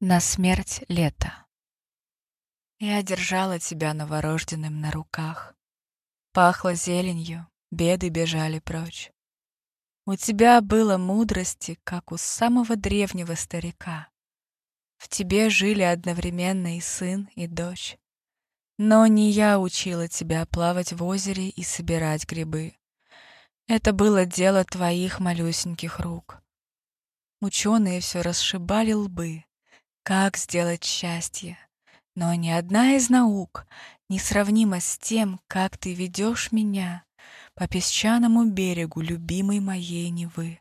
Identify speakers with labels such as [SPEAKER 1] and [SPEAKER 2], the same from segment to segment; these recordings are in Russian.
[SPEAKER 1] На смерть лето. Я держала тебя новорожденным на руках. Пахло зеленью, беды бежали прочь. У тебя было мудрости, как у самого древнего старика. В тебе жили одновременно и сын, и дочь. Но не я учила тебя плавать в озере и собирать грибы. Это было дело твоих малюсеньких рук. Ученые все расшибали лбы, как сделать счастье? Но ни одна из наук не сравнима с тем, как ты ведешь меня по песчаному берегу любимой моей Невы.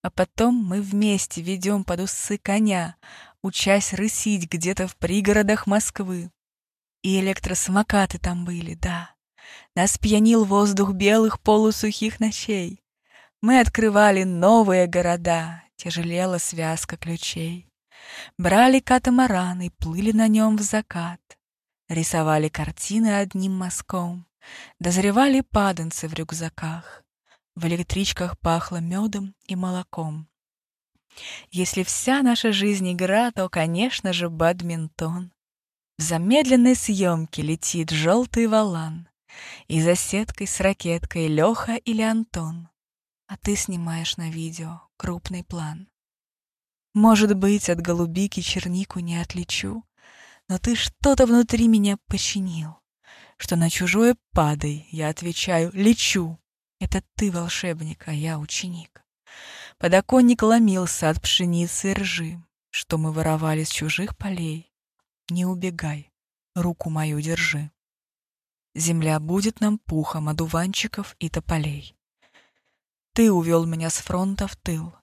[SPEAKER 1] А потом мы вместе ведем под усы коня, учась рысить где-то в пригородах Москвы. И электросамокаты там были, да. Нас пьянил воздух белых полусухих ночей. Мы открывали новые города, тяжелела связка ключей. Брали катамаран и плыли на нем в закат. Рисовали картины одним мазком. Дозревали паданцы в рюкзаках. В электричках пахло медом и молоком. Если вся наша жизнь игра, то, конечно же, бадминтон. В замедленной съемке летит желтый валан. И за сеткой с ракеткой Леха или Антон. А ты снимаешь на видео крупный план. Может быть, от голубики чернику не отличу, но ты что-то внутри меня починил, что на чужое падай, я отвечаю «лечу». Это ты волшебник, а я ученик. Подоконник ломился от пшеницы и ржи, что мы воровали с чужих полей. Не убегай, руку мою держи. Земля будет нам пухом одуванчиков и тополей. Ты увел меня с фронта в тыл,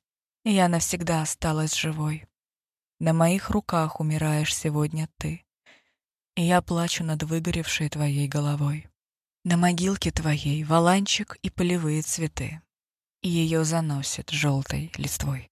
[SPEAKER 1] и я навсегда осталась живой. На моих руках умираешь сегодня ты, и я плачу над выгоревшей твоей головой. На могилке твоей валанчик и полевые цветы, и ее заносит желтой листвой.